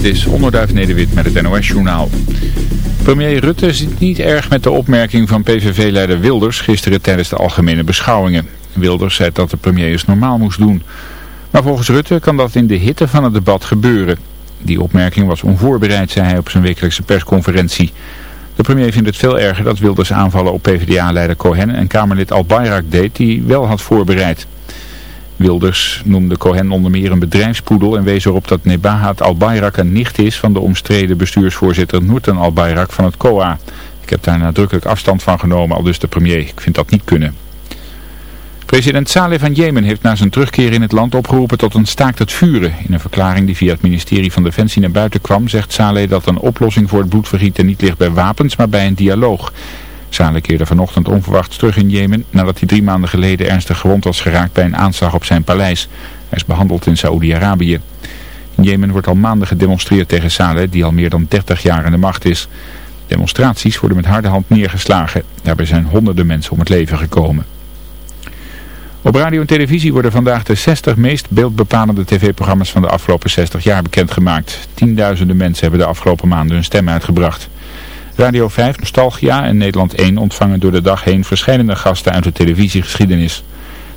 Dit is Onderduif Nederwit met het NOS-journaal. Premier Rutte zit niet erg met de opmerking van PVV-leider Wilders gisteren tijdens de algemene beschouwingen. Wilders zei dat de premier eens normaal moest doen. Maar volgens Rutte kan dat in de hitte van het debat gebeuren. Die opmerking was onvoorbereid, zei hij op zijn wekelijkse persconferentie. De premier vindt het veel erger dat Wilders aanvallen op PvdA-leider Cohen en Kamerlid Al-Bayrak deed, die wel had voorbereid. Wilders noemde Cohen onder meer een bedrijfspoedel en wees erop dat Nebahat al-Bayrak een nicht is van de omstreden bestuursvoorzitter Noorten al-Bayrak van het COA. Ik heb daar nadrukkelijk afstand van genomen, al dus de premier. Ik vind dat niet kunnen. President Saleh van Jemen heeft na zijn terugkeer in het land opgeroepen tot een staakt het vuren. In een verklaring die via het ministerie van Defensie naar buiten kwam, zegt Saleh dat een oplossing voor het bloedvergieten niet ligt bij wapens, maar bij een dialoog. Saleh keerde vanochtend onverwachts terug in Jemen nadat hij drie maanden geleden ernstig gewond was geraakt bij een aanslag op zijn paleis. Hij is behandeld in Saoedi-Arabië. In Jemen wordt al maanden gedemonstreerd tegen Saleh die al meer dan 30 jaar aan de macht is. Demonstraties worden met harde hand neergeslagen. Daarbij zijn honderden mensen om het leven gekomen. Op radio en televisie worden vandaag de 60 meest beeldbepalende tv-programma's van de afgelopen 60 jaar bekendgemaakt. Tienduizenden mensen hebben de afgelopen maanden hun stem uitgebracht. Radio 5, Nostalgia en Nederland 1 ontvangen door de dag heen verschillende gasten uit de televisiegeschiedenis.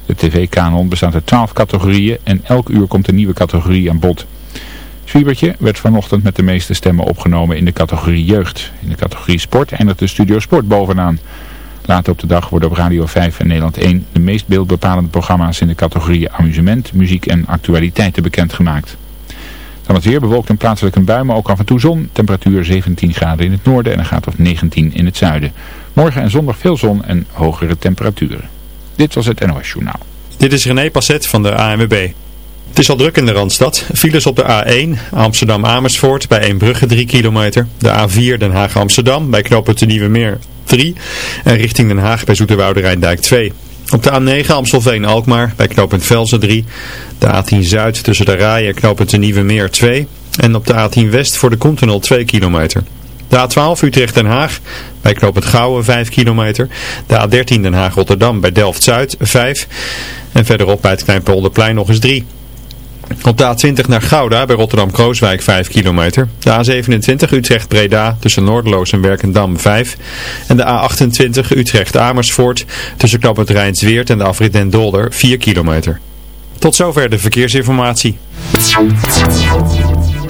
De tv-kanon bestaat uit 12 categorieën en elk uur komt een nieuwe categorie aan bod. Zwiebertje werd vanochtend met de meeste stemmen opgenomen in de categorie jeugd. In de categorie sport eindigt de Studio Sport bovenaan. Later op de dag worden op Radio 5 en Nederland 1 de meest beeldbepalende programma's in de categorieën amusement, muziek en actualiteiten bekendgemaakt. Dan het weer bewolkt en plaatselijk een bui, maar ook af en toe zon. Temperatuur 17 graden in het noorden en een gaat of 19 in het zuiden. Morgen en zondag veel zon en hogere temperaturen. Dit was het NOS Journaal. Dit is René Passet van de ANWB. Het is al druk in de Randstad. Files op de A1 Amsterdam-Amersfoort bij Eembrugge 3 kilometer. De A4 Den Haag-Amsterdam bij knooppunt de Nieuwe Meer 3. En richting Den Haag bij Zoeterwoude Rijndijk 2. Op de A9 Amstelveen-Alkmaar bij knooppunt Velsen 3. De A10 Zuid tussen de Raaien en knooppunt de Nieuwe Meer 2. En op de A10 West voor de Continental 2 kilometer. De A12 Utrecht-Den Haag bij knooppunt Gouwen 5 kilometer. De A13 Den Haag-Rotterdam bij Delft-Zuid 5. En verderop bij het Kleinpolderplein nog eens 3. Op de A20 naar Gouda bij Rotterdam-Krooswijk 5 kilometer. De A27 Utrecht-Breda tussen Noordeloos en Werkendam 5. En de A28 Utrecht-Amersfoort tussen knooppunt Rijnsweert en de afrit Den Dolder 4 kilometer. Tot zover de verkeersinformatie.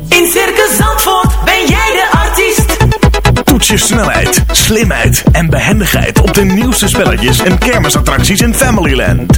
In Circus Zandvoort ben jij de artiest. Toets je snelheid, slimheid en behendigheid op de nieuwste spelletjes en kermisattracties in Familyland.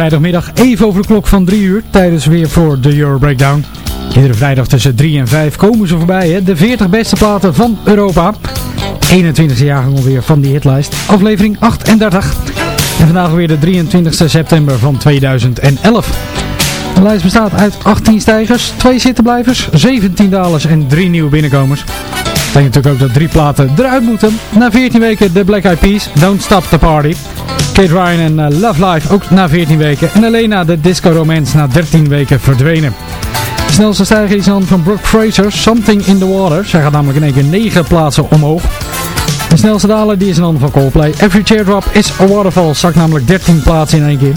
Vrijdagmiddag even over de klok van 3 uur tijdens weer voor de Euro Breakdown. Iedere vrijdag tussen 3 en 5 komen ze voorbij, hè? de 40 beste platen van Europa. 21e jaargang alweer van die hitlijst, aflevering 38. En vandaag weer de 23 september van 2011. De lijst bestaat uit 18 stijgers, 2 zittenblijvers, 17 dalers en 3 nieuwe binnenkomers. Betekent natuurlijk ook dat drie platen eruit moeten. Na 14 weken de Black Eyed Peas, Don't Stop the Party. Kate Ryan en uh, Love Life ook na 14 weken. En Elena de Disco Romance na 13 weken verdwenen. De snelste stijger is dan van Brooke Fraser, Something in the Water. Zij gaat namelijk in één keer 9 plaatsen omhoog. De snelste daler die is ander van Coldplay. Every Teardrop is a Waterfall. Zakt namelijk 13 plaatsen in één keer.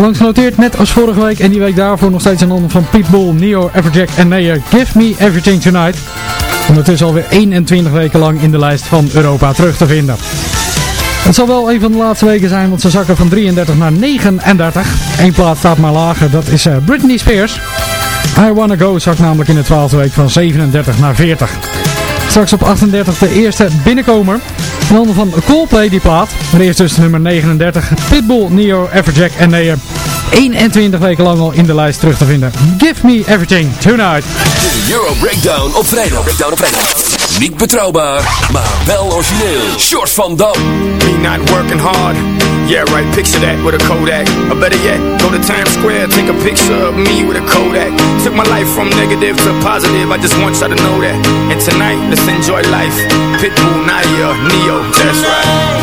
Langs genoteerd, net als vorige week en die week daarvoor nog steeds een ander van Pitbull, Neo, Everjack en Mayer. Give Me Everything Tonight. Ondertussen alweer 21 weken lang in de lijst van Europa terug te vinden. Het zal wel een van de laatste weken zijn, want ze zakken van 33 naar 39. Eén plaats staat maar lager, dat is uh, Britney Spears. I Wanna Go zakt namelijk in de 12e week van 37 naar 40. Straks op 38 de eerste binnenkomer. Ander van Coldplay die plaat. Maar eerst dus nummer 39. Pitbull, Neo, Everjack en Neer. 21 weken lang al in de lijst terug te vinden. Give me everything tonight. De Euro Breakdown op vrijdag. Breakdown op vrijdag. Niet betrouwbaar, maar wel origineel. Short van Dam. Me not working hard. Yeah, right, picture that with a Kodak. Or better yet, go to Times Square, take a picture of me with a Kodak. Took my life from negative to positive, I just want y'all to know that. And tonight, let's enjoy life. Pitbull, Nadia, Neo, that's right.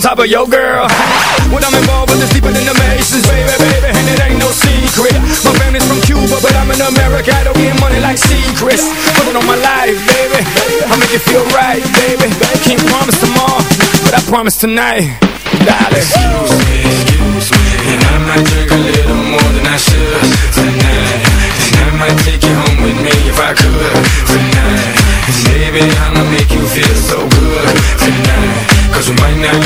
on top of your girl. What I'm involved with is deeper than the Masons, baby, baby. And it ain't no secret. My family's from Cuba, but I'm in America. I don't get money like secrets. Put it on my life, baby. I make it feel right, baby. Can't promise tomorrow, but I promise tonight. Darling. Excuse me, excuse me. And I might drink a little more than I should tonight. And I might take you home with me if I could tonight. Baby, I'ma make you feel so good tonight. Cause we might not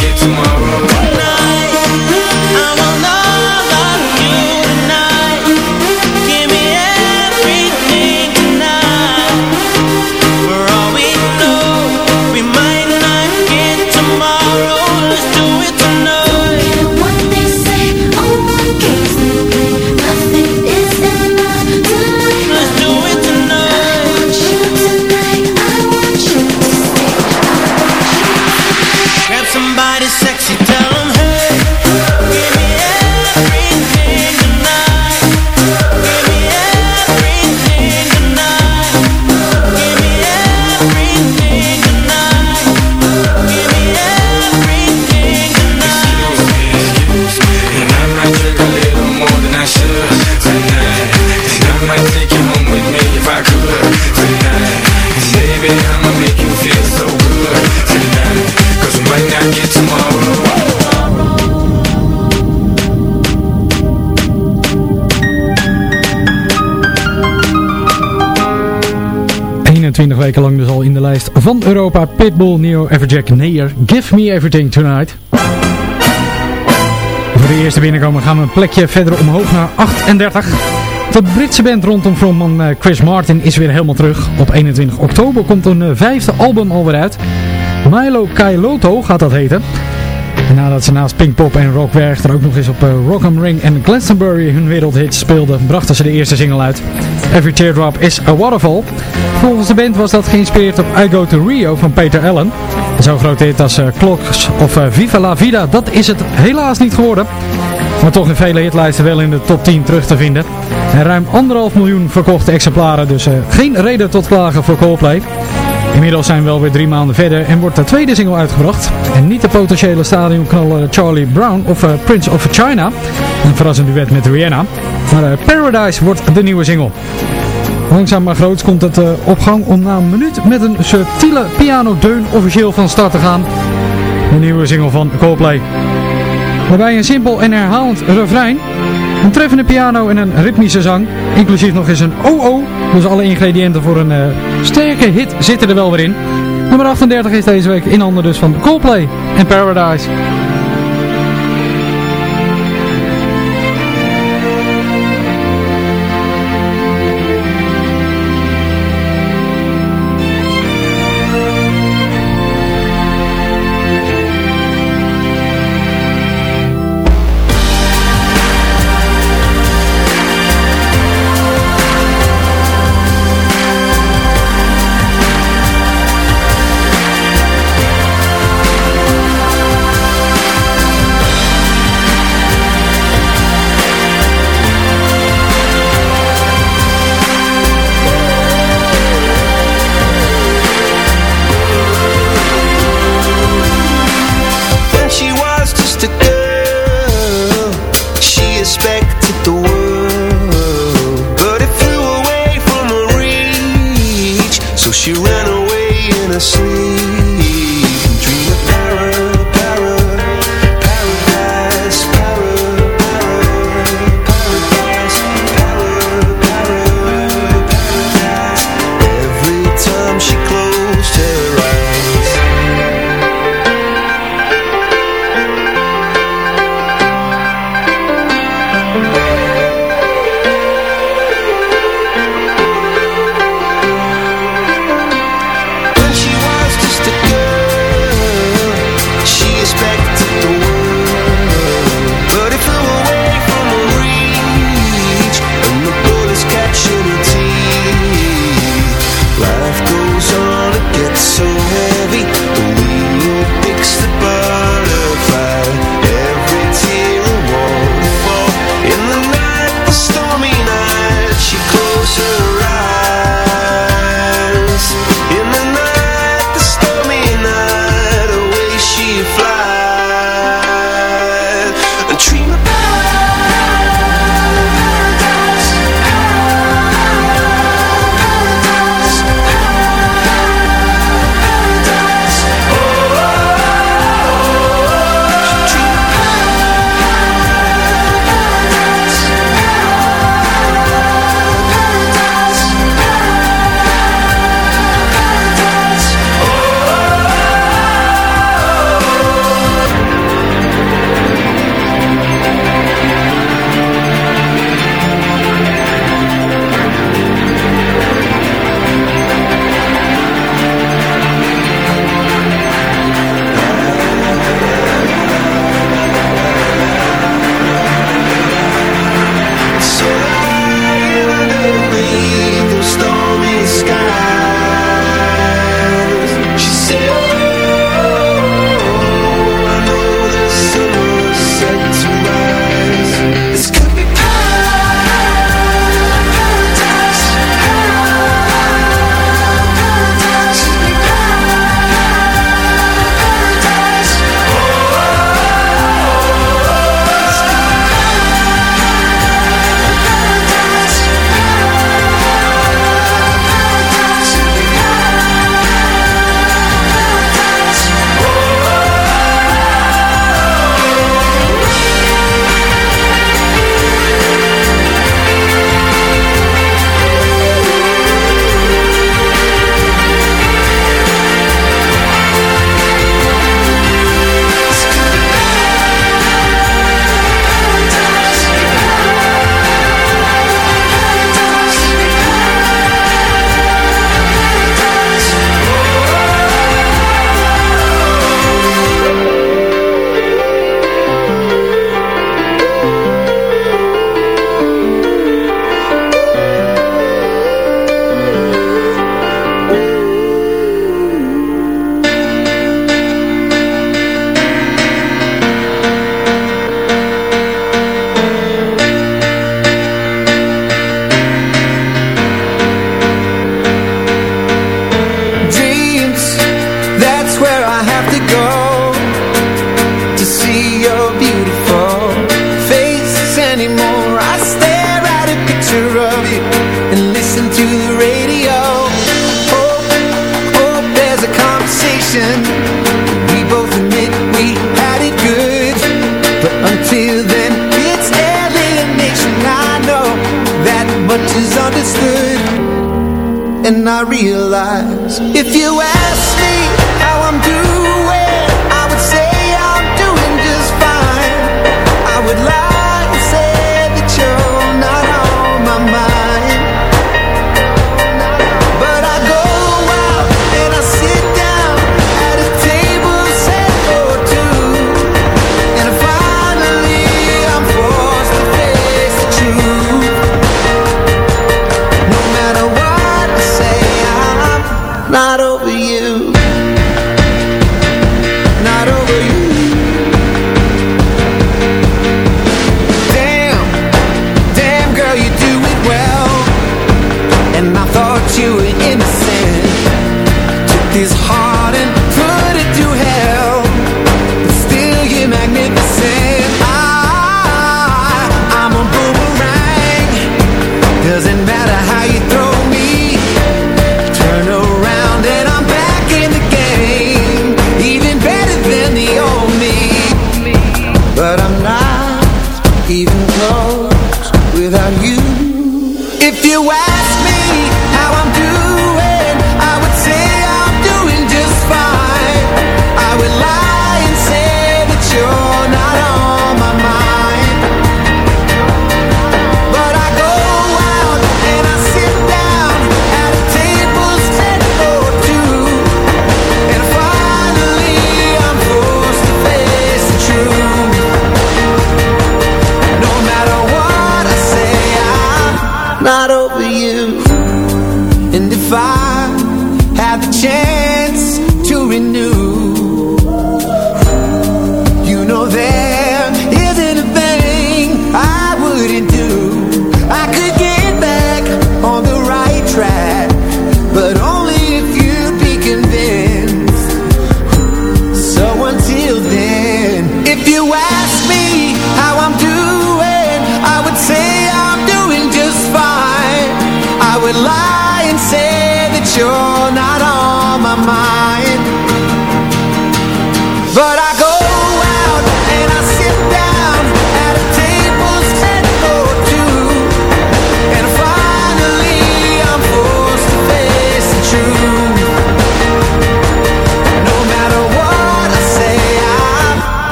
weken lang dus al in de lijst van Europa. Pitbull, Neo, Everjack, Neer, Give Me Everything Tonight. Voor de eerste binnenkomen gaan we een plekje verder omhoog naar 38. De Britse band rondom frontman eh, Chris Martin is weer helemaal terug. Op 21 oktober komt een eh, vijfde album alweer uit. Milo Kailoto gaat dat heten. En nadat ze naast Pinkpop en Rock Werchter ook nog eens op uh, Rock am Ring en Glastonbury hun wereldhits speelden, brachten ze de eerste single uit. Every Teardrop is a Waterfall. Volgens de band was dat geïnspireerd op I Go to Rio van Peter Allen. Zo'n grote hit als uh, Clocks of uh, Viva la Vida, dat is het helaas niet geworden. Maar toch in vele hitlijsten wel in de top 10 terug te vinden. En ruim anderhalf miljoen verkochte exemplaren, dus geen reden tot klagen voor Coldplay. Inmiddels zijn we wel weer drie maanden verder en wordt de tweede single uitgebracht. En niet de potentiële stadionknaller Charlie Brown of uh, Prince of China. Een verrassend duet met Rihanna. Maar uh, Paradise wordt de nieuwe single. Langzaam maar groots komt het uh, op gang om na een minuut met een subtiele pianodeun officieel van start te gaan. De nieuwe single van Coldplay. Waarbij een simpel en herhalend refrein, een treffende piano en een ritmische zang, inclusief nog eens een OO. Dus alle ingrediënten voor een sterke hit zitten er wel weer in. Nummer 38 is deze week in handen dus van Coldplay en Paradise. Much is understood, and I realize if you ask me how I'm doing,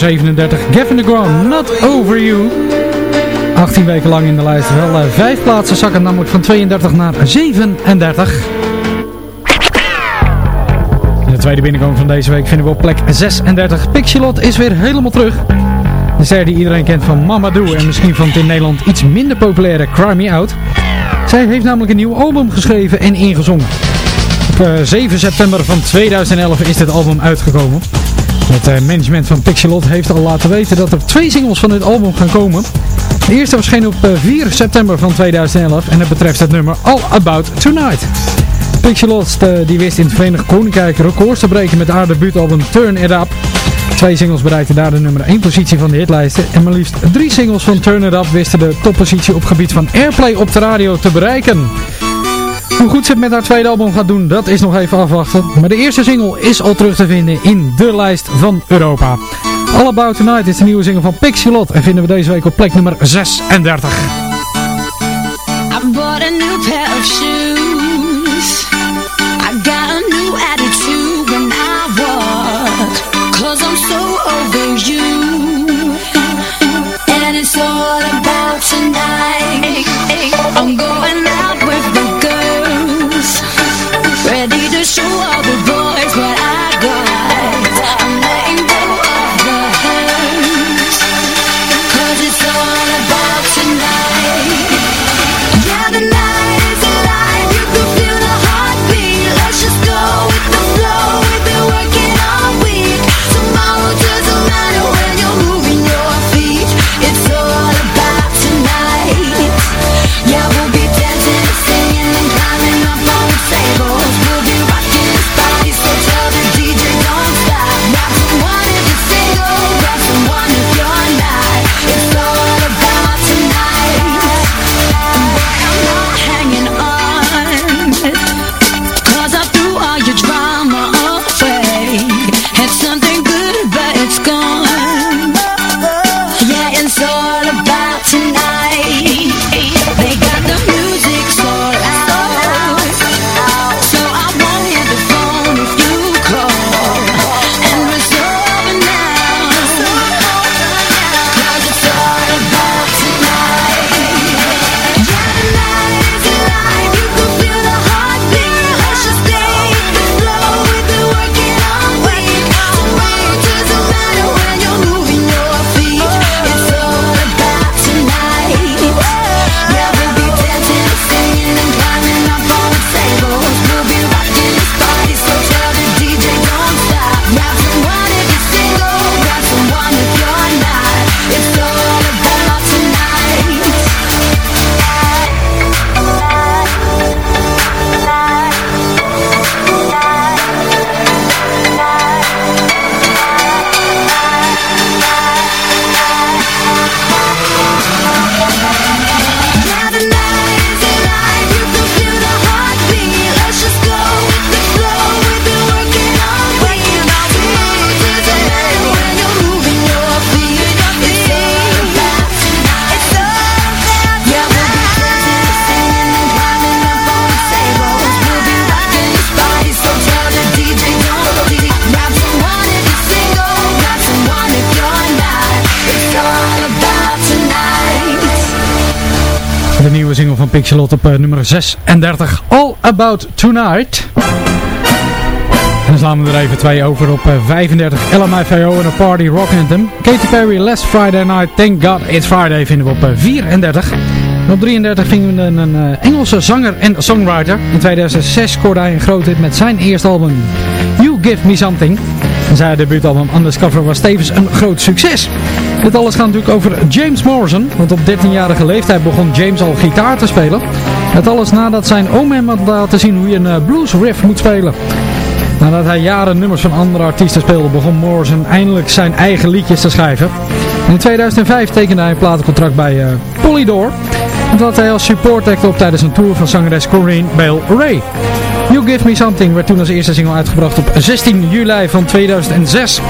nummer 37, Gavin DeGraw, Not Over You. 18 weken lang in de lijst. Wel eh, vijf plaatsen zakken namelijk van 32 naar 37. En de tweede binnenkomen van deze week vinden we op plek 36. Pixelot is weer helemaal terug. De ster die iedereen kent van Mamadou en misschien van het in Nederland iets minder populaire Cry Out. Zij heeft namelijk een nieuw album geschreven en ingezongen. Op eh, 7 september van 2011 is dit album uitgekomen. Het eh, management van Pixelot heeft al laten weten dat er twee singles van dit album gaan komen. De eerste verscheen op eh, 4 september van 2011 en het betreft het nummer All About Tonight. Pixelot eh, die wist in het Verenigd Koninkrijk records te breken met haar debuutalbum Turn It Up. Twee singles bereikten daar de nummer 1 positie van de hitlijsten en maar liefst drie singles van Turn It Up wisten de toppositie op gebied van airplay op de radio te bereiken. Hoe goed ze het met haar tweede album gaat doen, dat is nog even afwachten. Maar de eerste single is al terug te vinden in de lijst van Europa. All About Tonight is de nieuwe single van Pixelot en vinden we deze week op plek nummer 36. I got new attitude when I walk. Cause I'm so over you. And it's all about tonight. I'm going Pixelot op eh, nummer 36. All About Tonight. En dan slaan we er even twee over op 35. LMFAO en A Party Rock Anthem. Katy Perry, Last Friday Night, Thank God It's Friday vinden we op 34. En op 33 vinden we een, een Engelse zanger en songwriter. In 2006 scoorde hij een groot hit met zijn eerste album You Give Me Something. En zijn debuutalbum Undiscover was tevens een groot succes. Dit alles gaat natuurlijk over James Morrison, want op 13-jarige leeftijd begon James al gitaar te spelen. Het alles nadat zijn oom hem had laten zien hoe je een blues riff moet spelen. Nadat hij jaren nummers van andere artiesten speelde, begon Morrison eindelijk zijn eigen liedjes te schrijven. in 2005 tekende hij een platencontract bij uh, Polydor. Omdat hij als support act op tijdens een tour van zangeres Corinne Bale Ray. You Give Me Something werd toen als eerste single uitgebracht op 16 juli van 2006.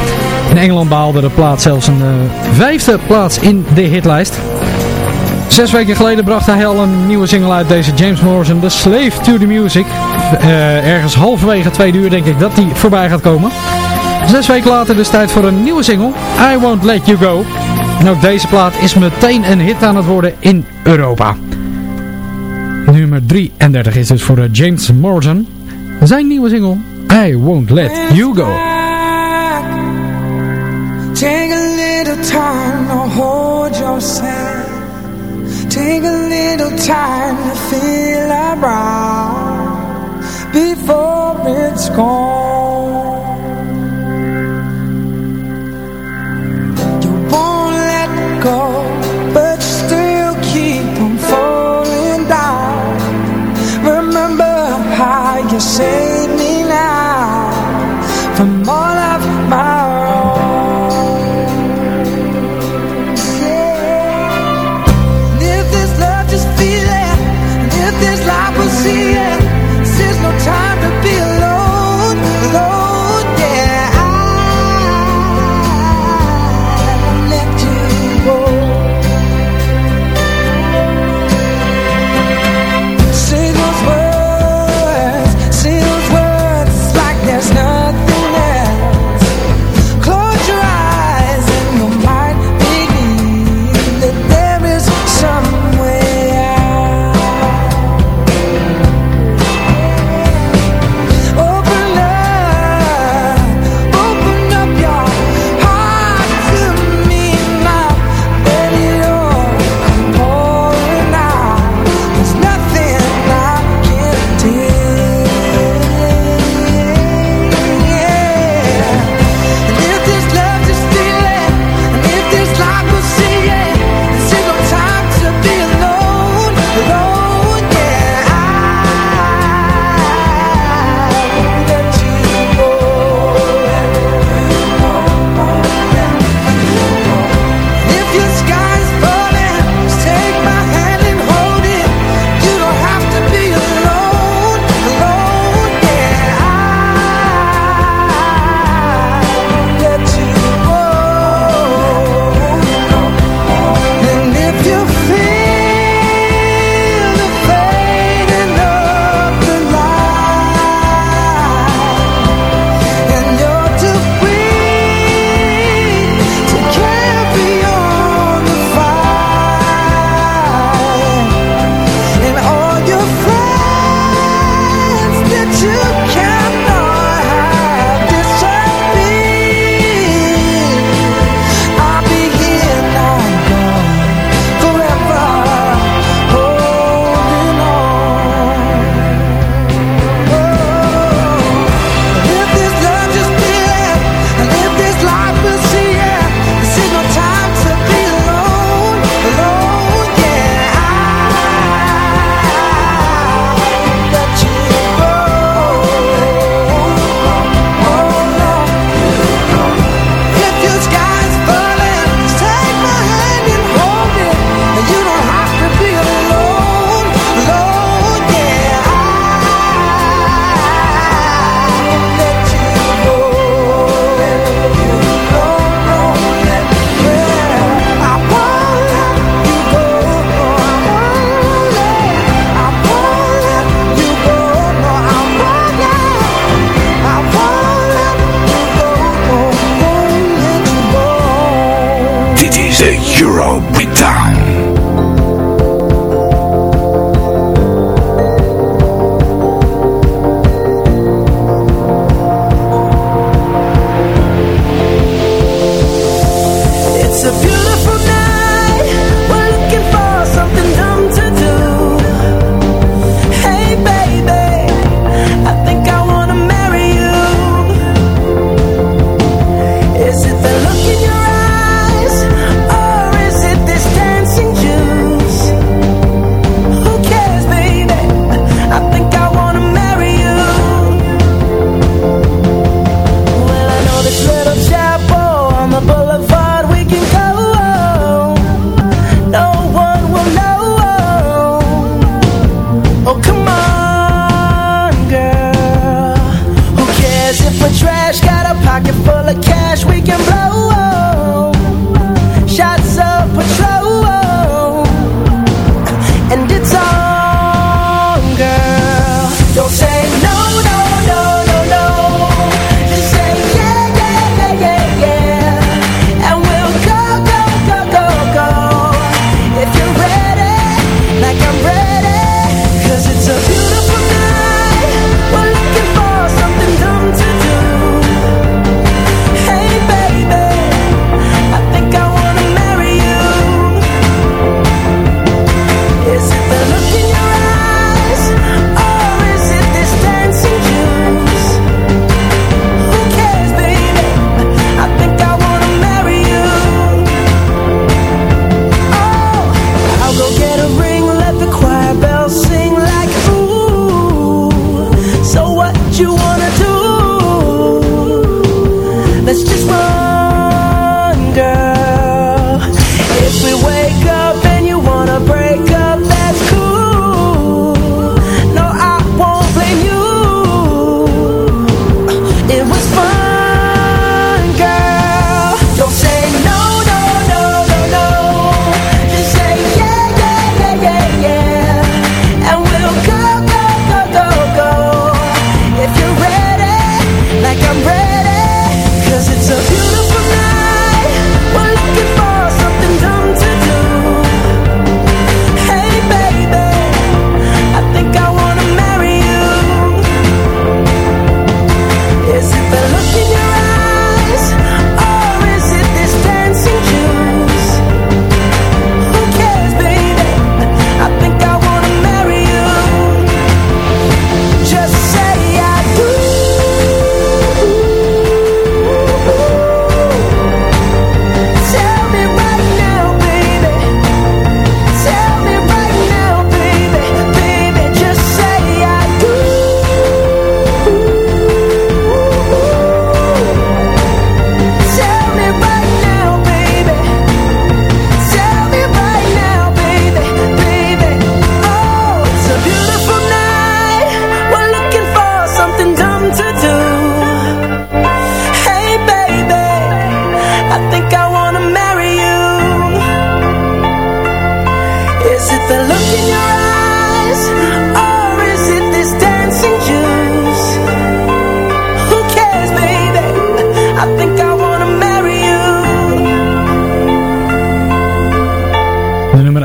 In Engeland behaalde de plaat zelfs een uh, vijfde plaats in de hitlijst. Zes weken geleden bracht hij al een nieuwe single uit, deze James Morrison, The Slave to the Music. Uh, ergens halverwege twee uur denk ik dat die voorbij gaat komen. Zes weken later dus tijd voor een nieuwe single, I Won't Let You Go. En ook deze plaat is meteen een hit aan het worden in Europa. Nummer 33 is dus voor James Morrison. Zijn nieuwe single, I Won't Let You Go. Take a little time to hold yourself. Take a little time to feel around before it's gone. You won't let go,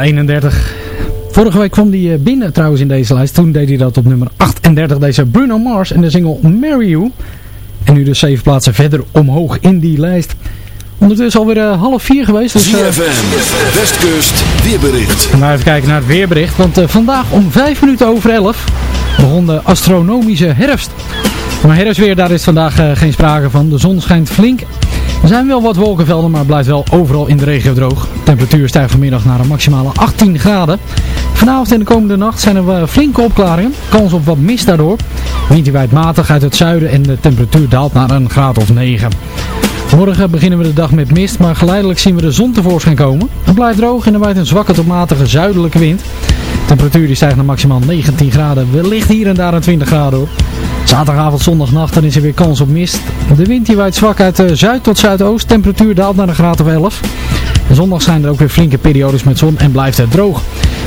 31. Vorige week kwam die eh, binnen trouwens in deze lijst. Toen deed hij dat op nummer 38. Deze Bruno Mars en de single Marry You. En nu dus zeven plaatsen verder omhoog in die lijst. Ondertussen alweer eh, half vier geweest. Dus, eh, ZFM, Westkust, weerbericht. we gaan even kijken naar het weerbericht. Want eh, vandaag om vijf minuten over elf begon de astronomische herfst. Maar herfstweer, daar is vandaag eh, geen sprake van. De zon schijnt flink. Er zijn wel wat wolkenvelden, maar het blijft wel overal in de regio droog. De temperatuur stijgt vanmiddag naar een maximale 18 graden. Vanavond en de komende nacht zijn er eh, flinke opklaringen. Kans op wat mist daardoor. Wind waait matig uit het zuiden en de temperatuur daalt naar een graad of 9. Morgen beginnen we de dag met mist, maar geleidelijk zien we de zon tevoorschijn komen. Het blijft droog en er waait een zwakke tot matige zuidelijke wind. De temperatuur die stijgt naar maximaal 19 graden, wellicht hier en daar een 20 graden hoor. Zaterdagavond, zondagnacht, dan is er weer kans op mist. De wind die waait zwak uit eh, zuid tot zuidoost, temperatuur daalt naar een graad of 11. En zondag zijn er ook weer flinke periodes met zon en blijft het droog.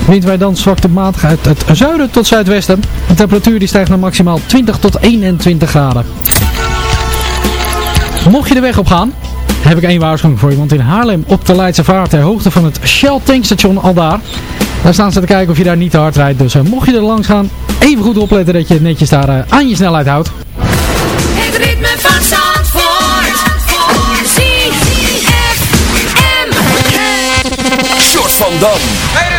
Wind waait dan zwak tot matig uit het zuiden tot zuidwesten. De temperatuur die stijgt naar maximaal 20 tot 21 graden. Mocht je de weg op gaan, heb ik één waarschuwing voor je. Want in Haarlem op de Leidse Vaart, ter hoogte van het Shell tankstation al daar. Daar staan ze te kijken of je daar niet te hard rijdt. Dus eh, mocht je er langs gaan, even goed opletten dat je netjes daar eh, aan je snelheid houdt. Het ritme van Zandvoort. Short van Dam.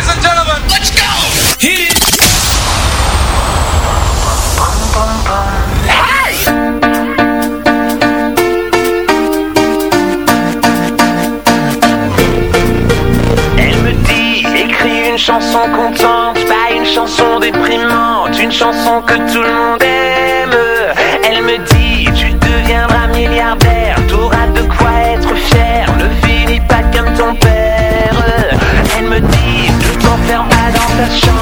Chanson contente, pas une chanson déprimante, une chanson que tout le monde aime. Elle me dit, tu deviendras milliardaire, t'auras de quoi être fier, ne finis pas comme ton père. Elle me dit, ne t'enferme pas dans ta chambre,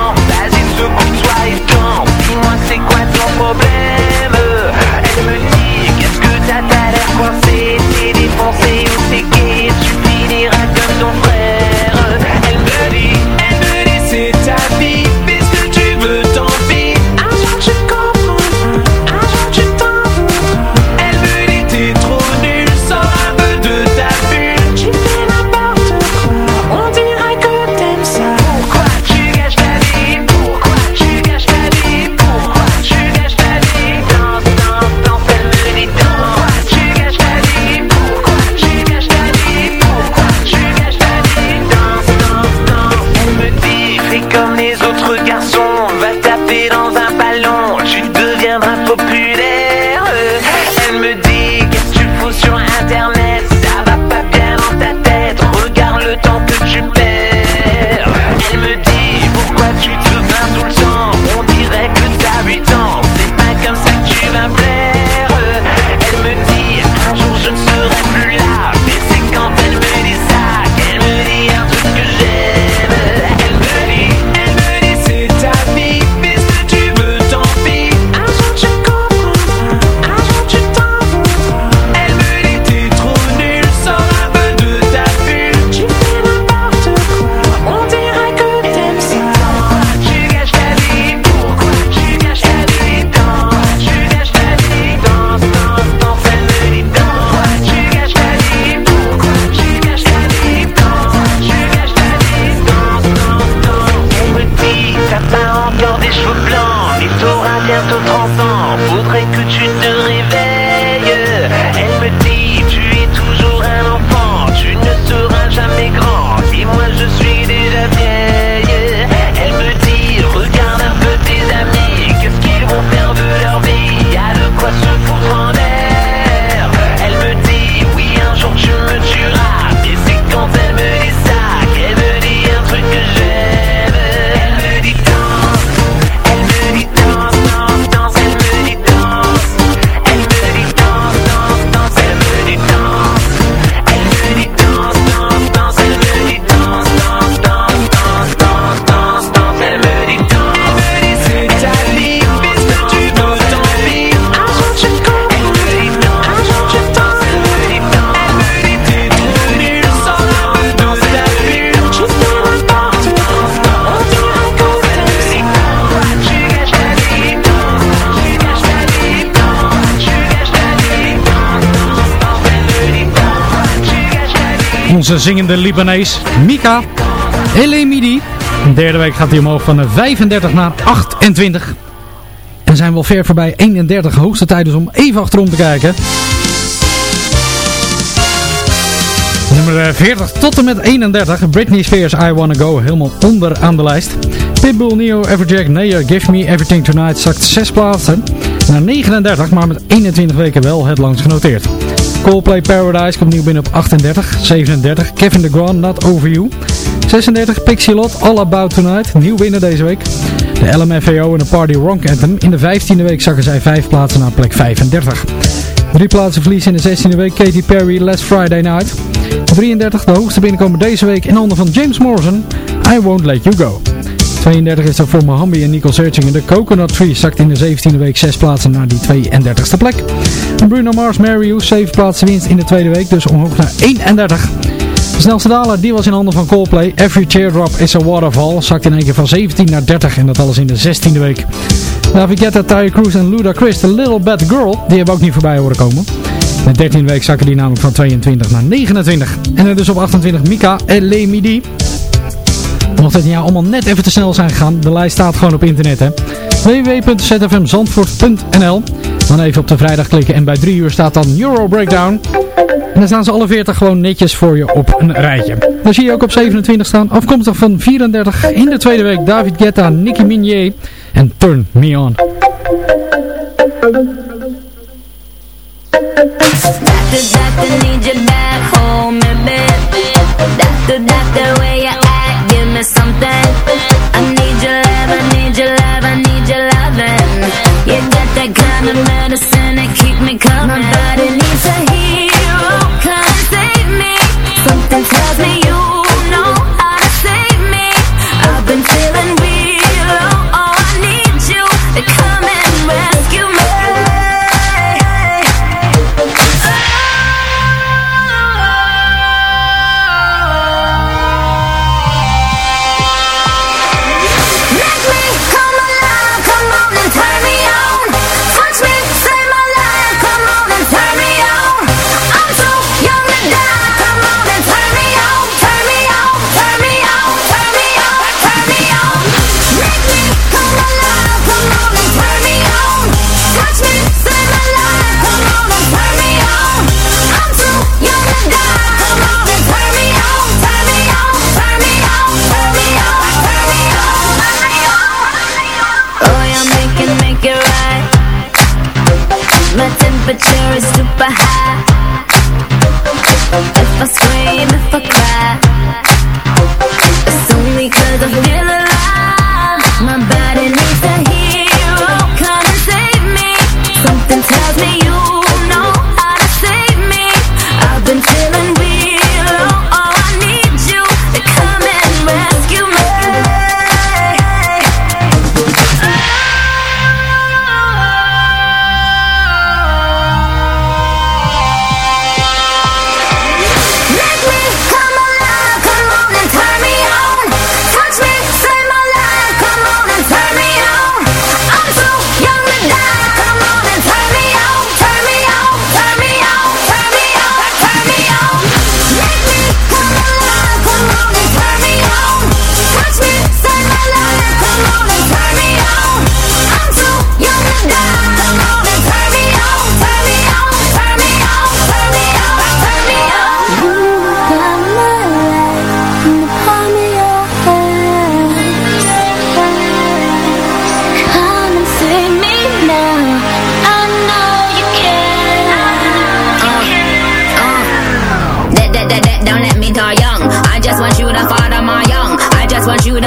Zingende Libanees, Mika Elemidi. De derde week gaat hij omhoog van 35 naar 28. En zijn wel ver voorbij 31 hoogste tijd dus om even achterom te kijken. Nummer 40 tot en met 31. Britney Spears, I Wanna Go. Helemaal onder aan de lijst. Pitbull, Neo, Everjack, Naya, Give Me Everything Tonight zakt 6 plaatsen. Naar 39, maar met 21 weken wel het langst genoteerd. Coldplay Paradise komt nieuw binnen op 38. 37, Kevin DeGran, Not Over You. 36, Pixie Lot, All About Tonight. Nieuw binnen deze week. De LMFAO en de Party Rock Anthem. In de 15e week zakken zij 5 plaatsen naar plek 35. Drie plaatsen verlies in de 16e week. Katy Perry, Last Friday Night. 33, de hoogste binnenkomen deze week in handen van James Morrison. I Won't Let You Go. 32 is er voor Mohambi en Nicole Searching. De Coconut Tree zakt in de 17e week 6 plaatsen naar die 32e plek. Bruno Mars, Mary You, 7 plaatsen winst in de tweede week, dus omhoog naar 31. De snelste daler, die was in handen van Coldplay. Every Teardrop is a Waterfall. Zakt in één keer van 17 naar 30 en dat alles in de 16e week. David Guetta, Tyre en Luda Chris, The Little Bad Girl, die hebben ook niet voorbij horen komen. In de 13e week zakken die namelijk van 22 naar 29. En er dus op 28 Mika en Le Midi. Mocht het ja allemaal net even te snel zijn gegaan, de lijst staat gewoon op internet hè. www.zfmzandvoort.nl Dan even op de vrijdag klikken en bij 3 uur staat dan Euro Breakdown. En dan staan ze alle 40 gewoon netjes voor je op een rijtje. Dan zie je ook op 27 staan, afkomstig van 34 in de tweede week David Guetta, Nicki Minaj en Turn Me On. Something. I need your love, I need your love, I need your loving. You got that kind of medicine that keep me coming. My body needs a hero, come save me. Something tells me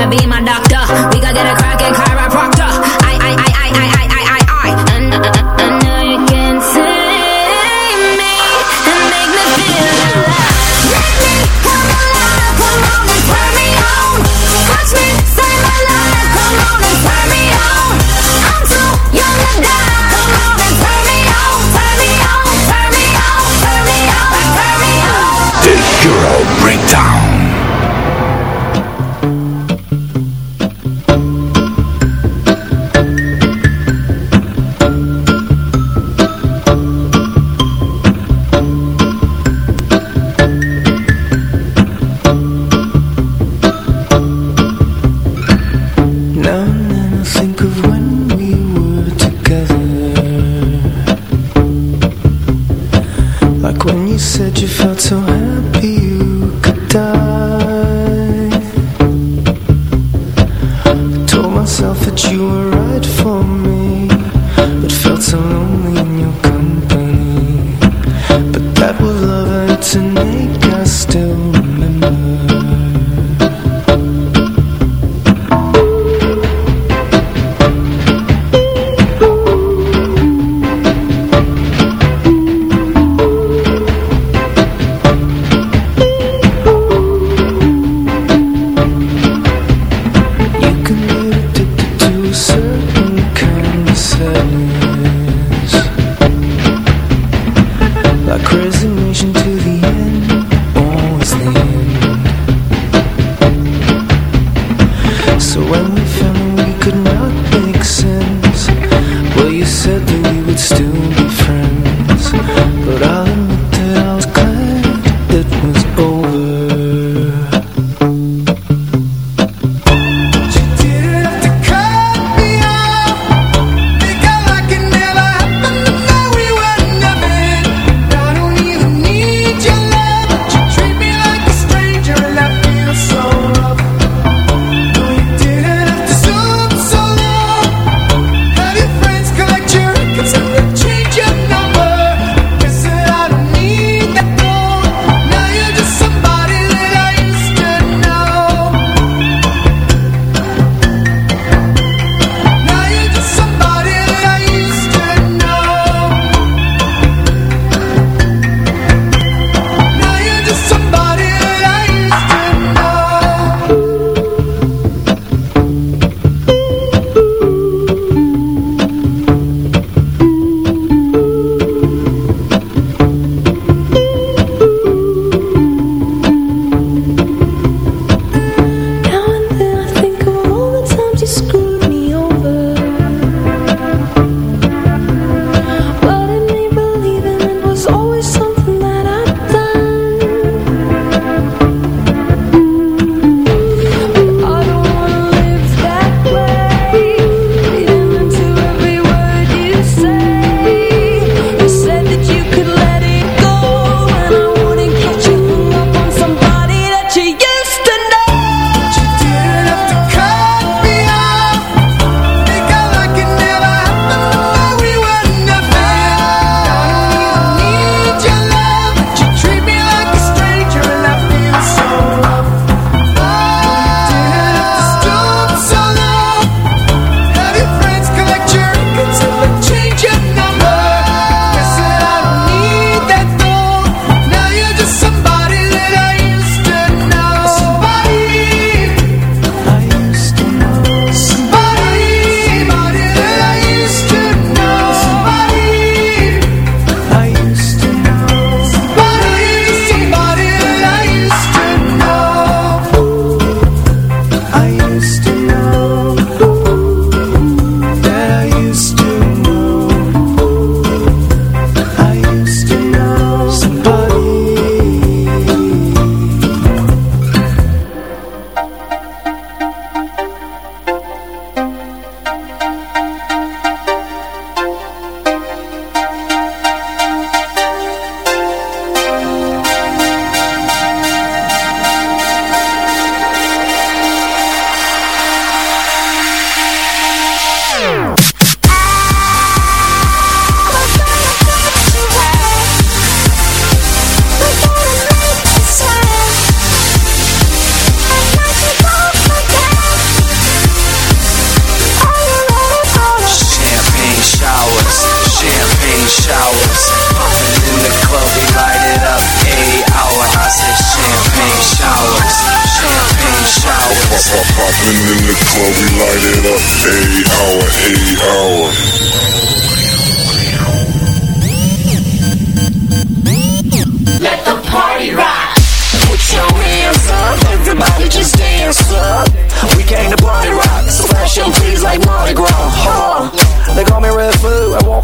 be my doctor.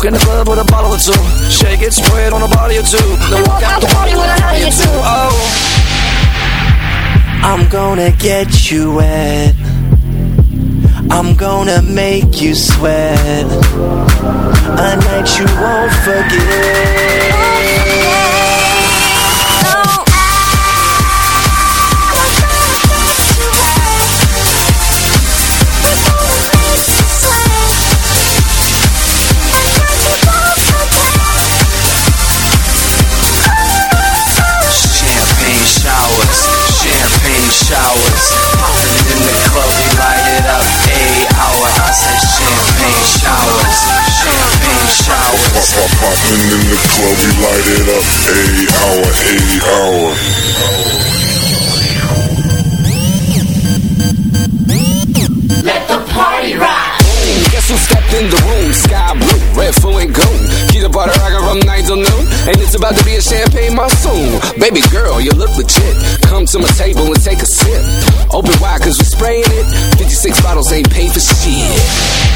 in the club with a bottle or two. Shake it, spray it on a body or two. Then walk out the party with a hottie or two. Oh. I'm gonna get you wet. I'm gonna make you sweat. A night you won't forget. Hours. Poppin' in the club, we light it up. Eight hour, eight hour. Let the party rock. Guess who stepped in the room? Sky blue, red, full and gold. Keep the butter rockin' from 9 till noon. And it's about to be a champagne monsoon. Baby girl, you look legit. Come to my table and take a sip. Open wide, cause we spraying it. 56 bottles ain't paid for shit.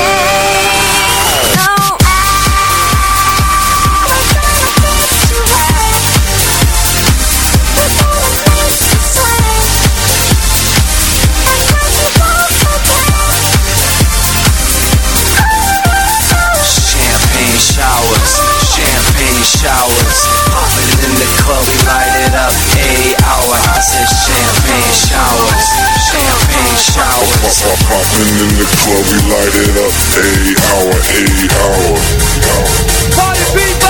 Showers. Poppin' in the club, we light it up. Eight hour, eight hour. Party people!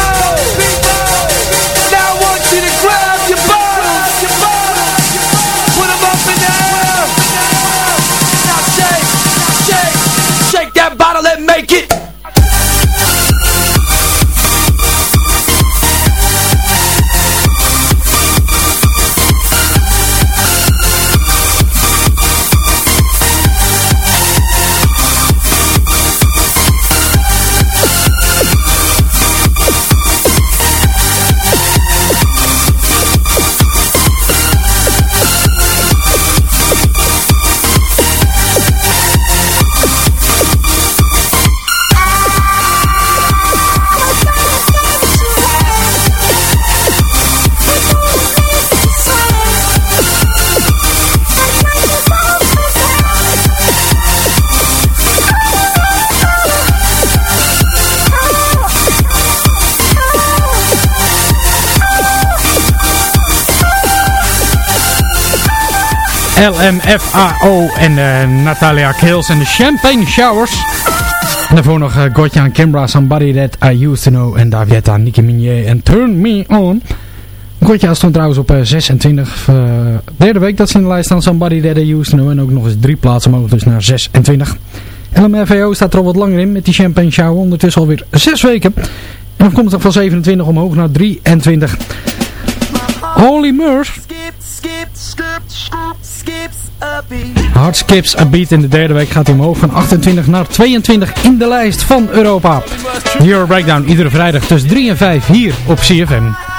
LMFAO en eh, Natalia Kills en de Champagne Showers. En daarvoor nog uh, Gotcha en Kimbra, Somebody That I Used To Know. En Davietta, Nicki Minaj en Turn Me On. Gotcha stond trouwens op uh, 26. Uh, derde week dat ze in de lijst staan. Somebody That I Used To Know. En ook nog eens drie plaatsen mogen dus naar 26. LMFAO staat er al wat langer in met die Champagne Shower. Ondertussen alweer zes weken. En dan komt het van 27 omhoog naar 23. Holy Murs. Hard skips a beat in de derde week gaat hij omhoog van 28 naar 22 in de lijst van Europa. Euro Breakdown iedere vrijdag tussen 3 en 5 hier op CFM.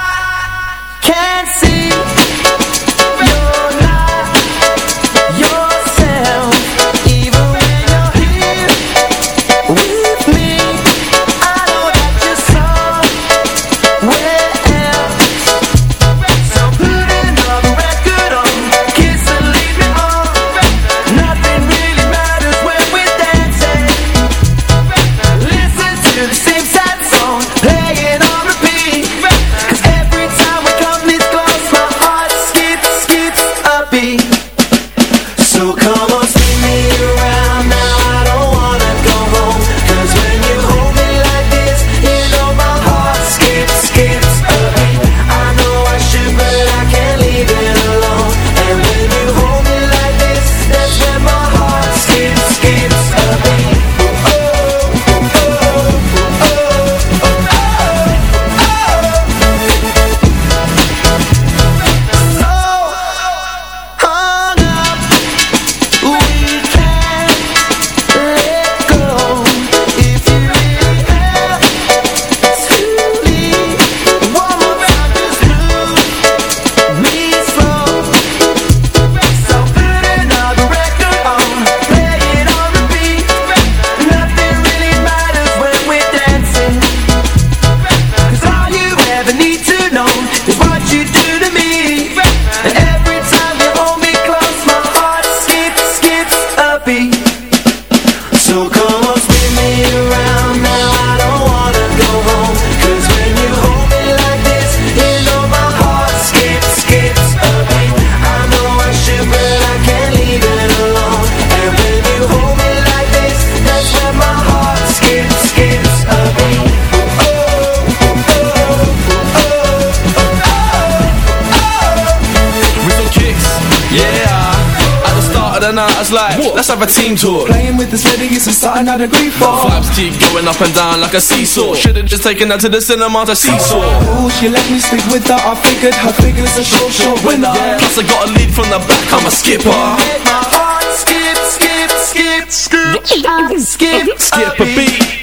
Then I was like, let's have a team talk. Playing with this lady isn't something I'd agree for. Vibes keep going up and down like a seesaw. Should've just taken her to the cinema to seesaw. Ooh, she let me sleep with her. I figured her figure's a short, short winner. Plus I got a lead from the back, I'm a skipper. Make my heart skip, skip, skip, skip, skip, Skip a beat.